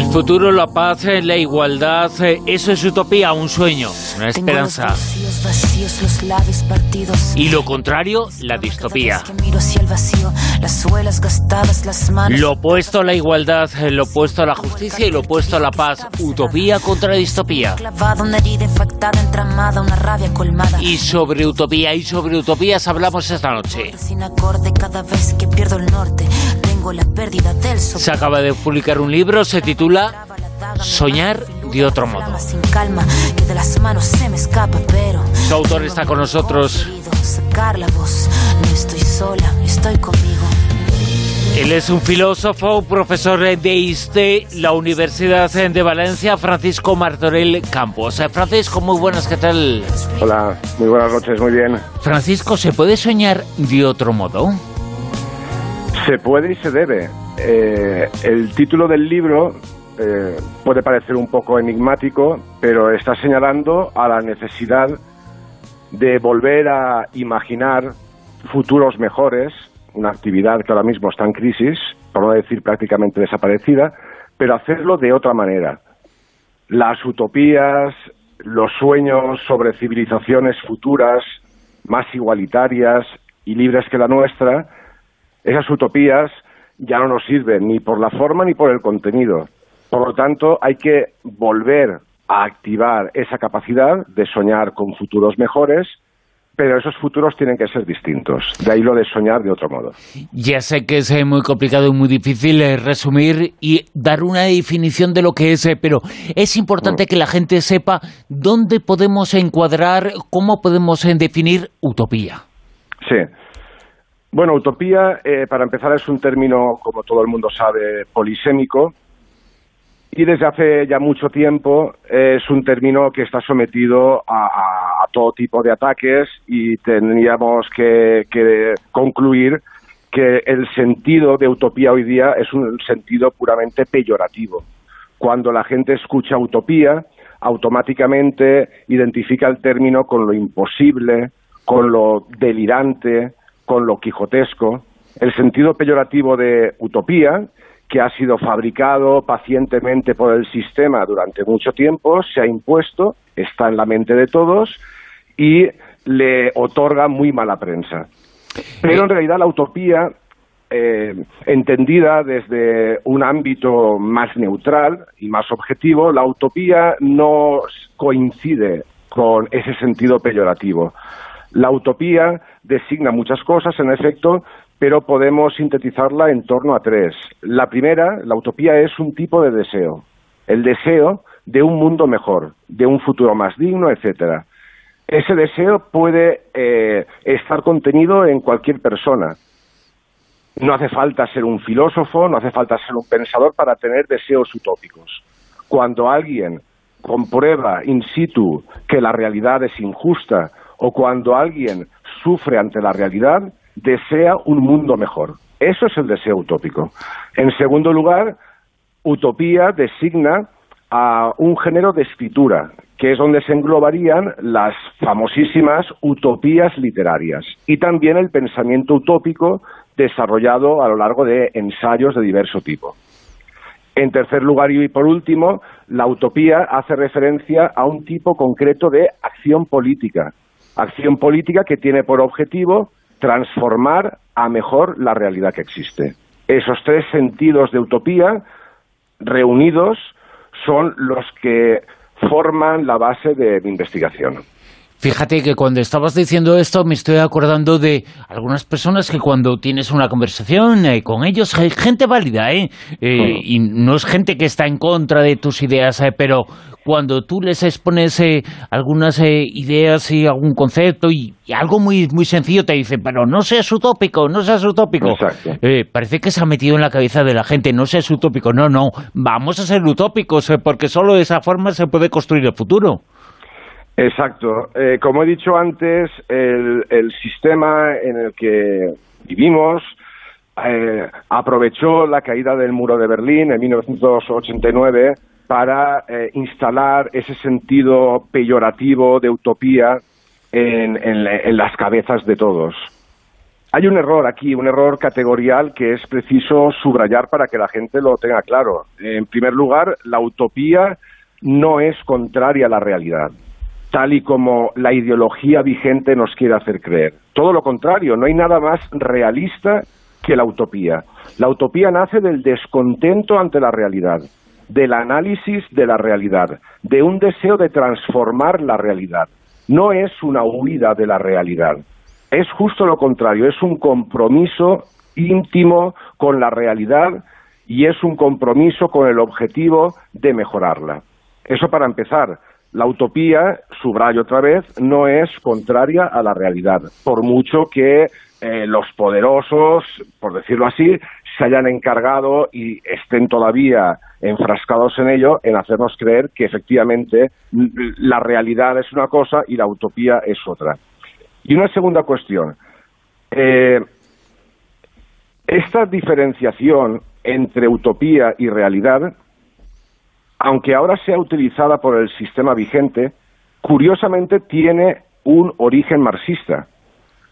El futuro, la paz, eh, la igualdad, eh, eso es utopía, un sueño, una esperanza. Y lo contrario, la distopía. Lo opuesto a la igualdad, eh, lo opuesto a la justicia y lo opuesto a la paz. Utopía contra distopía. Y sobre utopía y sobre utopías hablamos esta noche. Se acaba de publicar un libro, se titula Soñar de otro modo. Su autor está con nosotros. Él es un filósofo, profesor de ISTE, la Universidad de Valencia, Francisco Martorell Campos. Eh, Francisco, muy buenas, ¿qué tal? Hola, muy buenas noches, muy bien. Francisco, ¿se puede soñar de otro modo? Se puede y se debe. Eh, el título del libro eh, puede parecer un poco enigmático, pero está señalando a la necesidad de volver a imaginar futuros mejores, una actividad que ahora mismo está en crisis, por no decir prácticamente desaparecida, pero hacerlo de otra manera. Las utopías, los sueños sobre civilizaciones futuras, más igualitarias y libres que la nuestra, esas utopías ya no nos sirven ni por la forma ni por el contenido. Por lo tanto, hay que volver a activar esa capacidad de soñar con futuros mejores, pero esos futuros tienen que ser distintos. De ahí lo de soñar de otro modo. Ya sé que es eh, muy complicado y muy difícil eh, resumir y dar una definición de lo que es, eh, pero es importante mm. que la gente sepa dónde podemos encuadrar, cómo podemos definir utopía. Sí. Bueno, utopía, eh, para empezar, es un término, como todo el mundo sabe, polisémico, y desde hace ya mucho tiempo es un término que está sometido a, todo tipo de ataques y tendríamos que, que, concluir que el sentido de utopía hoy día es un sentido puramente peyorativo. Cuando la gente escucha utopía, automáticamente identifica el término con lo imposible, con lo delirante, con lo quijotesco, el sentido peyorativo de utopía, que ha sido fabricado pacientemente por el sistema durante mucho tiempo, se ha impuesto, está en la mente de todos y le otorga muy mala prensa. Pero en realidad la utopía, eh, entendida desde un ámbito más neutral y más objetivo, la utopía no coincide con ese sentido peyorativo. La utopía designa muchas cosas, en efecto, pero podemos sintetizarla en torno a tres. La primera, la utopía es un tipo de deseo, el deseo de un mundo mejor, de un futuro más digno, etcétera. Ese deseo puede eh, estar contenido en cualquier persona. No hace falta ser un filósofo, no hace falta ser un pensador para tener deseos utópicos. Cuando alguien comprueba in situ que la realidad es injusta o cuando alguien sufre ante la realidad, desea un mundo mejor. Eso es el deseo utópico. En segundo lugar, utopía designa a un género de escritura, que es donde se englobarían las famosísimas utopías literarias y también el pensamiento utópico desarrollado a lo largo de ensayos de diverso tipo. En tercer lugar y por último, la utopía hace referencia a un tipo concreto de acción política, acción política que tiene por objetivo transformar a mejor la realidad que existe. Esos tres sentidos de utopía reunidos son los que forman la base de mi investigación. Fíjate que cuando estabas diciendo esto me estoy acordando de algunas personas que cuando tienes una conversación eh, con ellos, gente válida, ¿eh? eh. Y no es gente que está en contra de tus ideas, eh, pero cuando tú les expones algunas ideas y algún concepto y, algo muy, muy sencillo te dicen, pero no seas utópico, no seas utópico. parece que se ha metido en la cabeza de la gente, no seas utópico. No, no, vamos a ser utópicos porque solo de esa forma se puede construir el futuro. Exacto. Eh, como he dicho antes, el, sistema en el que vivimos eh, aprovechó la caída del muro de Berlín en 1989 para eh, instalar ese sentido peyorativo de utopía en, las cabezas de todos. Hay un error aquí, un error categorial que es preciso subrayar para que la gente lo tenga claro. En primer lugar, la utopía no es contraria a la realidad tal y como la ideología vigente nos quiere hacer creer. Todo lo contrario, no hay nada más realista que la utopía. La utopía nace del descontento ante la realidad, del análisis de la realidad, de un deseo de transformar la realidad. No es una huida de la realidad, es justo lo contrario, es un compromiso íntimo con la realidad y es un compromiso con el objetivo de mejorarla. Eso para empezar. La utopía, subrayo otra vez, no es contraria a la realidad, por mucho que eh, los poderosos, por decirlo así, se hayan encargado y estén todavía enfrascados en ello, en hacernos creer que efectivamente la realidad es una cosa y la utopía es otra. Y una segunda cuestión. Eh, esta diferenciación entre utopía y realidad aunque ahora sea utilizada por el sistema vigente, curiosamente tiene un origen marxista.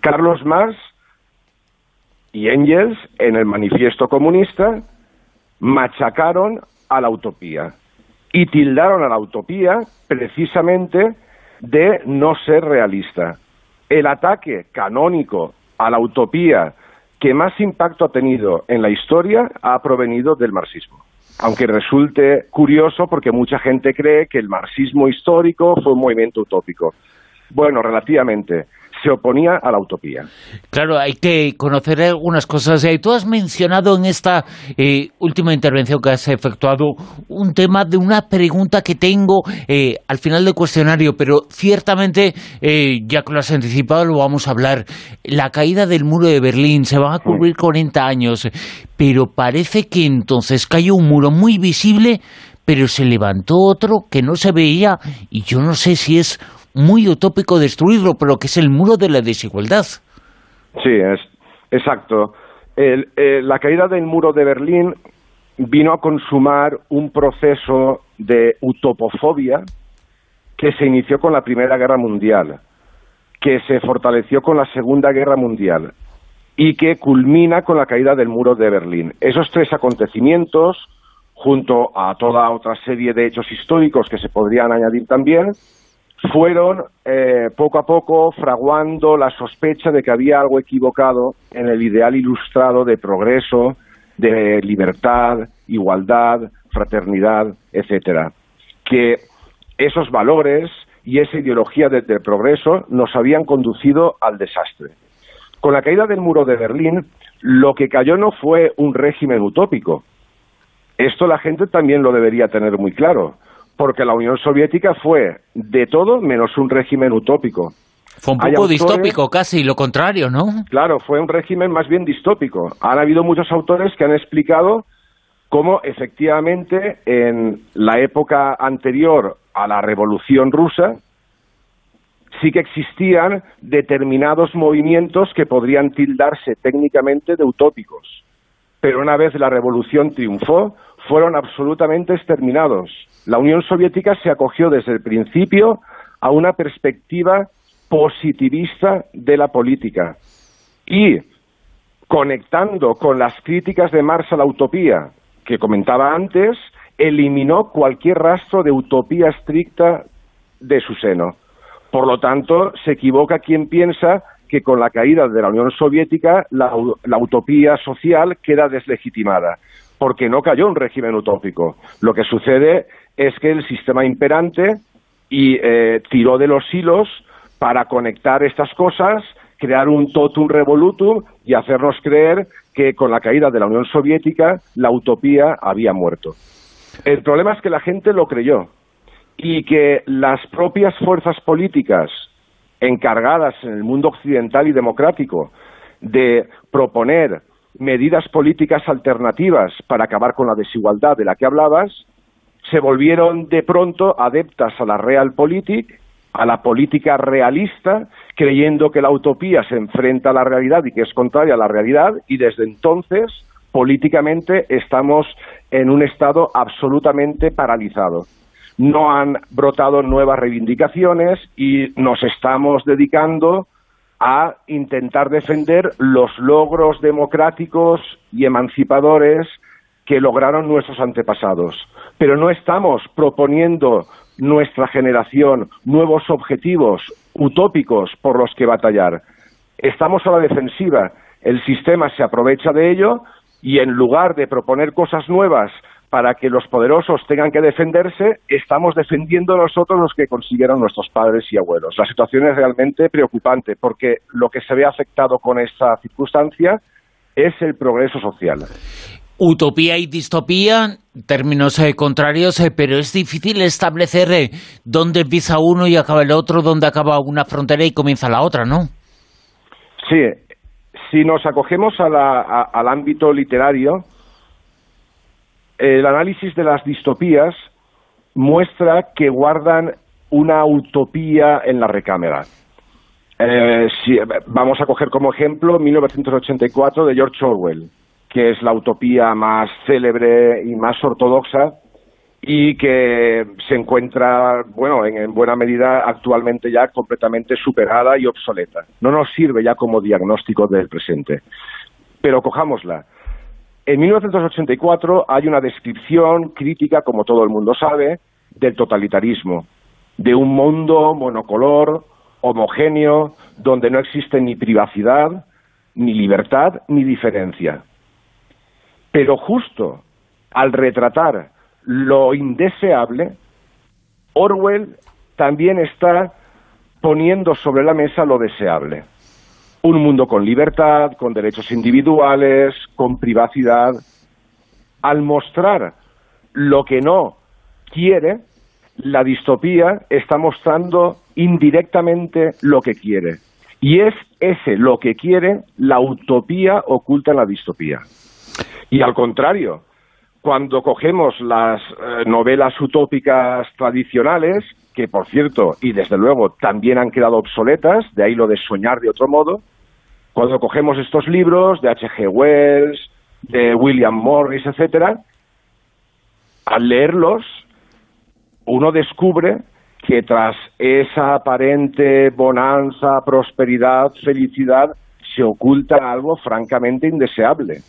Carlos Marx y Engels, en el manifiesto comunista, machacaron a la utopía y tildaron a la utopía precisamente de no ser realista. El ataque canónico a la utopía que más impacto ha tenido en la historia ha provenido del marxismo aunque resulte curioso porque mucha gente cree que el marxismo histórico fue un movimiento utópico. Bueno, relativamente se oponía a la utopía. Claro, hay que conocer algunas cosas. Y tú has mencionado en esta eh, última intervención que has efectuado un tema de una pregunta que tengo eh, al final del cuestionario, pero ciertamente, eh, ya que lo has anticipado, lo vamos a hablar. La caída del muro de Berlín, se van a cubrir 40 años, pero parece que entonces cayó un muro muy visible, pero se levantó otro que no se veía y yo no sé si es muy utópico destruirlo, pero que es el muro de la desigualdad. Sí, es exacto. la caída del muro de Berlín vino a consumar un proceso de utopofobia que se inició con la Primera Guerra Mundial, que se fortaleció con la Segunda Guerra Mundial y que culmina con la caída del muro de Berlín. Esos tres acontecimientos, junto a toda otra serie de hechos históricos que se podrían añadir también, fueron eh, poco a poco fraguando la sospecha de que había algo equivocado en el ideal ilustrado de progreso, de libertad, igualdad, fraternidad, etcétera. Que esos valores y esa ideología del progreso nos habían conducido al desastre. Con la caída del muro de Berlín, lo que cayó no fue un régimen utópico. Esto la gente también lo debería tener muy claro porque la Unión Soviética fue de todo menos un régimen utópico. Fue un poco distópico casi, lo contrario, ¿no? Claro, fue un régimen más bien distópico. Han habido muchos autores que han explicado cómo efectivamente en la época anterior a la Revolución Rusa sí que existían determinados movimientos que podrían tildarse técnicamente de utópicos. Pero una vez la revolución triunfó, fueron absolutamente exterminados. La Unión Soviética se acogió desde el principio a una perspectiva positivista de la política y conectando con las críticas de Marx a la utopía que comentaba antes, eliminó cualquier rastro de utopía estricta de su seno. Por lo tanto, se equivoca quien piensa que con la caída de la Unión Soviética la, la utopía social queda deslegitimada porque no cayó un régimen utópico. Lo que sucede es que el sistema imperante y, eh, tiró de los hilos para conectar estas cosas, crear un totum revolutum y hacernos creer que con la caída de la Unión Soviética la utopía había muerto. El problema es que la gente lo creyó y que las propias fuerzas políticas encargadas en el mundo occidental y democrático de proponer medidas políticas alternativas para acabar con la desigualdad de la que hablabas, se volvieron de pronto adeptas a la realpolitik, a la política realista, creyendo que la utopía se enfrenta a la realidad y que es contraria a la realidad, y desde entonces, políticamente, estamos en un estado absolutamente paralizado. No han brotado nuevas reivindicaciones y nos estamos dedicando a intentar defender los logros democráticos y emancipadores que lograron nuestros antepasados. Pero no estamos proponiendo nuestra generación nuevos objetivos utópicos por los que batallar. Estamos a la defensiva. El sistema se aprovecha de ello y en lugar de proponer cosas nuevas para que los poderosos tengan que defenderse, estamos defendiendo nosotros los que consiguieron nuestros padres y abuelos. La situación es realmente preocupante porque lo que se ve afectado con esta circunstancia es el progreso social. Utopía y distopía, términos eh, contrarios, eh, pero es difícil establecer eh, dónde empieza uno y acaba el otro, dónde acaba una frontera y comienza la otra, ¿no? Sí, si nos acogemos al ámbito literario, el análisis de las distopías muestra que guardan una utopía en la recámara. vamos a coger como ejemplo 1984 de George Orwell que es la utopía más célebre y más ortodoxa y que se encuentra, bueno, en, buena medida actualmente ya completamente superada y obsoleta. No nos sirve ya como diagnóstico del presente. Pero cojámosla. En 1984 hay una descripción crítica, como todo el mundo sabe, del totalitarismo, de un mundo monocolor, homogéneo, donde no existe ni privacidad, ni libertad, ni diferencia. Pero justo al retratar lo indeseable, Orwell también está poniendo sobre la mesa lo deseable. Un mundo con libertad, con derechos individuales, con privacidad. Al mostrar lo que no quiere, la distopía está mostrando indirectamente lo que quiere. Y es ese lo que quiere la utopía oculta en la distopía. Y al contrario, cuando cogemos las eh, novelas utópicas tradicionales, que por cierto, y desde luego también han quedado obsoletas, de ahí lo de soñar de otro modo, cuando cogemos estos libros de H.G. Wells, de William Morris, etcétera, al leerlos, uno descubre que tras esa aparente bonanza, prosperidad, felicidad, se oculta algo francamente indeseable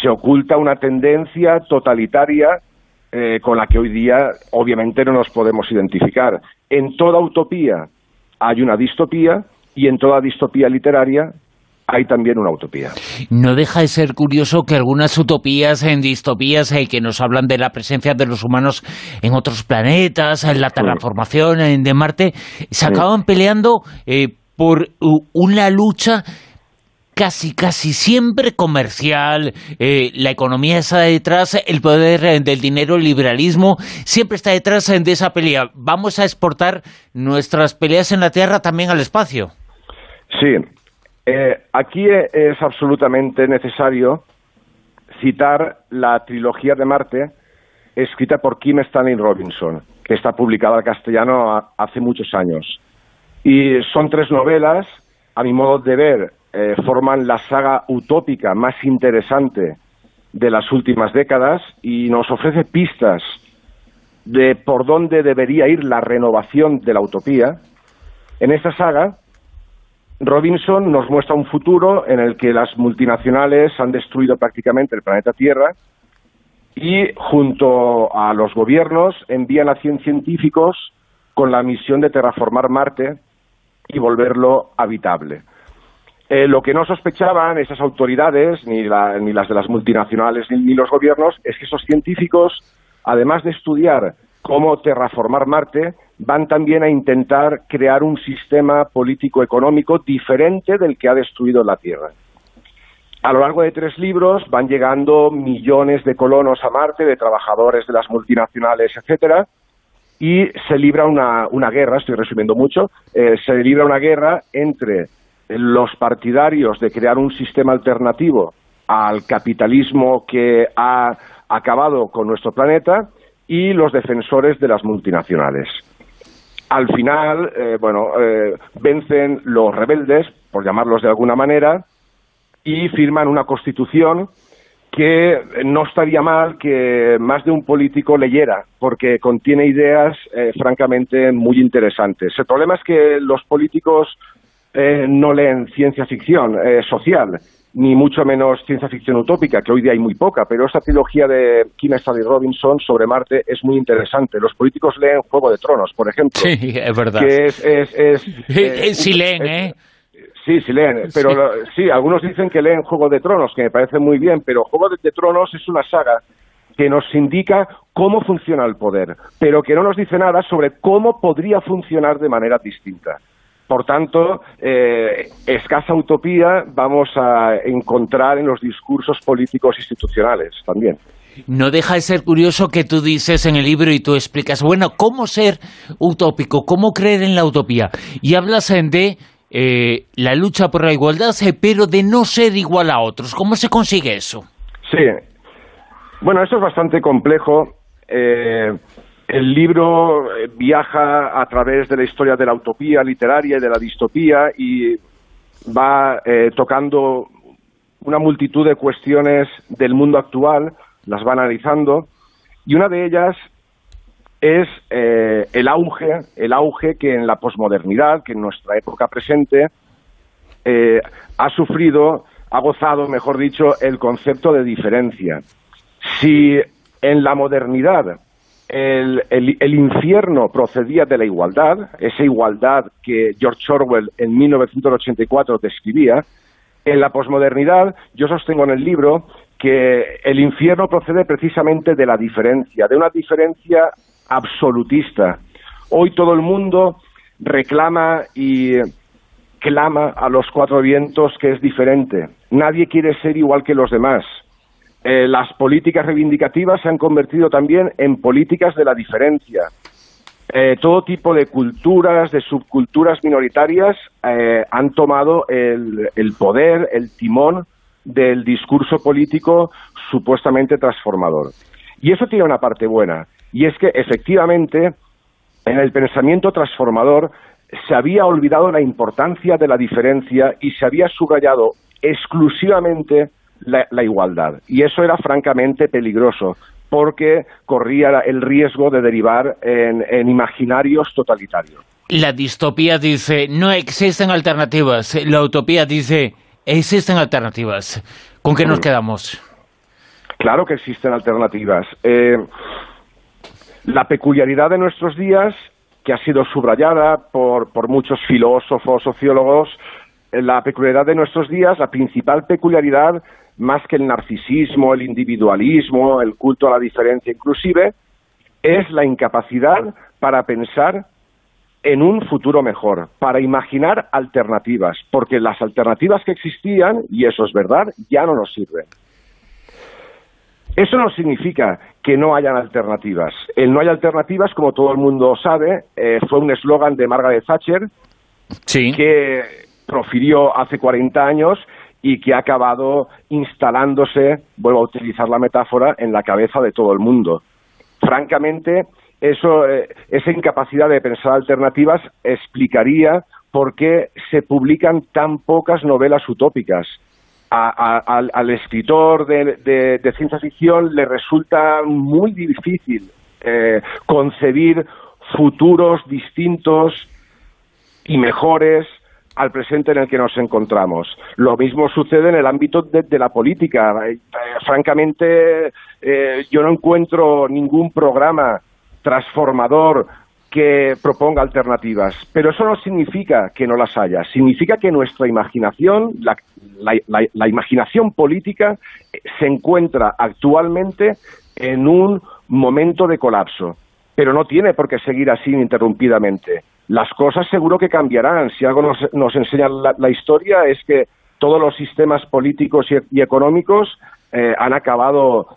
se oculta una tendencia totalitaria eh, con la que hoy día obviamente no nos podemos identificar. En toda utopía hay una distopía y en toda distopía literaria hay también una utopía. No deja de ser curioso que algunas utopías en distopías eh, que nos hablan de la presencia de los humanos en otros planetas, en la terraformación de Marte, se acaban peleando eh, por una lucha casi, casi siempre comercial, eh, la economía está detrás, el poder eh, del dinero, el liberalismo, siempre está detrás eh, de esa pelea. Vamos a exportar nuestras peleas en la Tierra también al espacio. Sí, aquí es absolutamente necesario citar la trilogía de Marte, escrita por Kim Stanley Robinson, que está publicada al castellano hace muchos años. Y son tres novelas, a mi modo de ver, eh, forman la saga utópica más interesante de las últimas décadas y nos ofrece pistas de por dónde debería ir la renovación de la utopía. En esta saga, Robinson nos muestra un futuro en el que las multinacionales han destruido prácticamente el planeta Tierra y junto a los gobiernos envían a 100 científicos con la misión de terraformar Marte y volverlo habitable. Eh, lo que no sospechaban esas autoridades, ni, las de las multinacionales, ni, los gobiernos, es que esos científicos, además de estudiar cómo terraformar Marte, van también a intentar crear un sistema político-económico diferente del que ha destruido la Tierra. A lo largo de tres libros van llegando millones de colonos a Marte, de trabajadores de las multinacionales, etcétera, y se libra una, guerra, estoy resumiendo mucho, eh, se libra una guerra entre los partidarios de crear un sistema alternativo al capitalismo que ha acabado con nuestro planeta y los defensores de las multinacionales. Al final, eh, bueno, eh, vencen los rebeldes, por llamarlos de alguna manera, y firman una constitución que no estaría mal que más de un político leyera, porque contiene ideas eh, francamente muy interesantes. El problema es que los políticos eh, no leen ciencia ficción eh, social, ni mucho menos ciencia ficción utópica, que hoy día hay muy poca, pero esta trilogía de Kim Stanley Robinson sobre Marte es muy interesante. Los políticos leen Juego de Tronos, por ejemplo. Sí, es verdad. Que es, es, sí leen, ¿eh? Sí, sí leen, pero sí. algunos dicen que leen Juego de Tronos, que me parece muy bien, pero Juego de Tronos es una saga que nos indica cómo funciona el poder, pero que no nos dice nada sobre cómo podría funcionar de manera distinta. Por tanto, eh, escasa utopía vamos a encontrar en los discursos políticos institucionales también. No deja de ser curioso que tú dices en el libro y tú explicas, bueno, cómo ser utópico, cómo creer en la utopía. Y hablas de eh, la lucha por la igualdad, pero de no ser igual a otros. ¿Cómo se consigue eso? Sí. Bueno, eso es bastante complejo. Eh, el libro eh, viaja a través de la historia de la utopía literaria y de la distopía y va tocando una multitud de cuestiones del mundo actual, las va analizando, y una de ellas es eh, el auge, el auge que en la posmodernidad, que en nuestra época presente, eh, ha sufrido, ha gozado, mejor dicho, el concepto de diferencia. Si en la modernidad el, infierno procedía de la igualdad, esa igualdad que George Orwell en 1984 describía, en la posmodernidad yo sostengo en el libro que el infierno procede precisamente de la diferencia, de una diferencia absolutista. Hoy todo el mundo reclama y clama a los cuatro vientos que es diferente. Nadie quiere ser igual que los demás. Eh, las políticas reivindicativas se han convertido también en políticas de la diferencia. Eh, todo tipo de culturas, de subculturas minoritarias eh, han tomado el, el poder, el timón del discurso político supuestamente transformador. Y eso tiene una parte buena, y es que efectivamente en el pensamiento transformador se había olvidado la importancia de la diferencia y se había subrayado exclusivamente la, igualdad. Y eso era francamente peligroso porque corría el riesgo de derivar en, en imaginarios totalitarios. La distopía dice, no existen alternativas. La utopía dice, existen alternativas. ¿Con qué nos mm. quedamos? Claro que existen alternativas. Eh, la peculiaridad de nuestros días, que ha sido subrayada por, por muchos filósofos, sociólogos, eh, la peculiaridad de nuestros días, la principal peculiaridad, más que el narcisismo, el individualismo, el culto a la diferencia inclusive, es la incapacidad para pensar en un futuro mejor, para imaginar alternativas, porque las alternativas que existían, y eso es verdad, ya no nos sirven. Eso no significa que no hayan alternativas. El no hay alternativas, como todo el mundo sabe, eh, fue un eslogan de Margaret Thatcher que profirió hace 40 años y que ha acabado instalándose, vuelvo a utilizar la metáfora, en la cabeza de todo el mundo. Francamente, eso, eh, esa incapacidad de pensar alternativas explicaría por qué se publican tan pocas novelas utópicas al, escritor de, ciencia ficción le resulta muy difícil eh, concebir futuros distintos y mejores al presente en el que nos encontramos. Lo mismo sucede en el ámbito de, la política. Eh, francamente, eh, yo no encuentro ningún programa transformador que proponga alternativas. Pero eso no significa que no las haya, significa que nuestra imaginación, la, imaginación política, eh, se encuentra actualmente en un momento de colapso. pero no tiene por qué seguir así ininterrumpidamente. Las cosas seguro que cambiarán. Si algo nos, enseña la, historia es que todos los sistemas políticos y, económicos eh, han acabado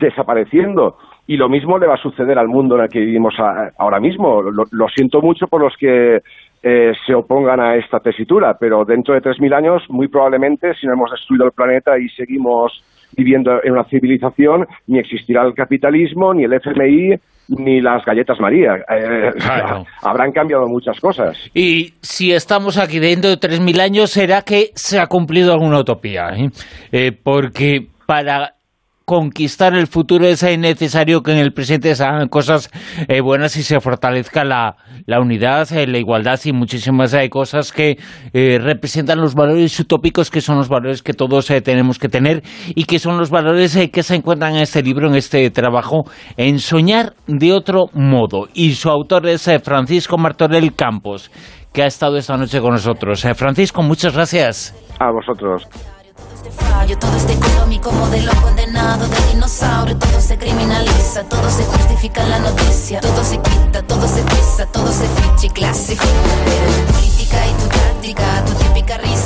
desapareciendo. Y lo mismo le va a suceder al mundo en el que vivimos ahora mismo. Lo, siento mucho por los que eh, se opongan a esta tesitura, pero dentro de 3.000 años, muy probablemente, si no hemos destruido el planeta y seguimos viviendo en una civilización, ni existirá el capitalismo, ni el FMI, ni las galletas María. Eh, habrán cambiado muchas cosas. Y si estamos aquí dentro de 3.000 años, será que se ha cumplido alguna utopía. ¿eh? porque para conquistar el futuro es necesario que en el presente se hagan cosas eh, buenas y se fortalezca la, unidad, eh, la igualdad y muchísimas eh, cosas que representan los valores utópicos que son los valores que todos tenemos que tener y que son los valores que se encuentran en este libro, en este trabajo, en soñar de otro modo. Y su autor es Francisco Martorell Campos, que ha estado esta noche con nosotros. Francisco, muchas gracias. A vosotros fallo, todo este económico modelo condenado de dinosaurio, todo se criminaliza, todo se justifica en la noticia, todo se quita, todo se pisa, todo se ficha y clasifica, pero tu política y tu táctica, tu típica risa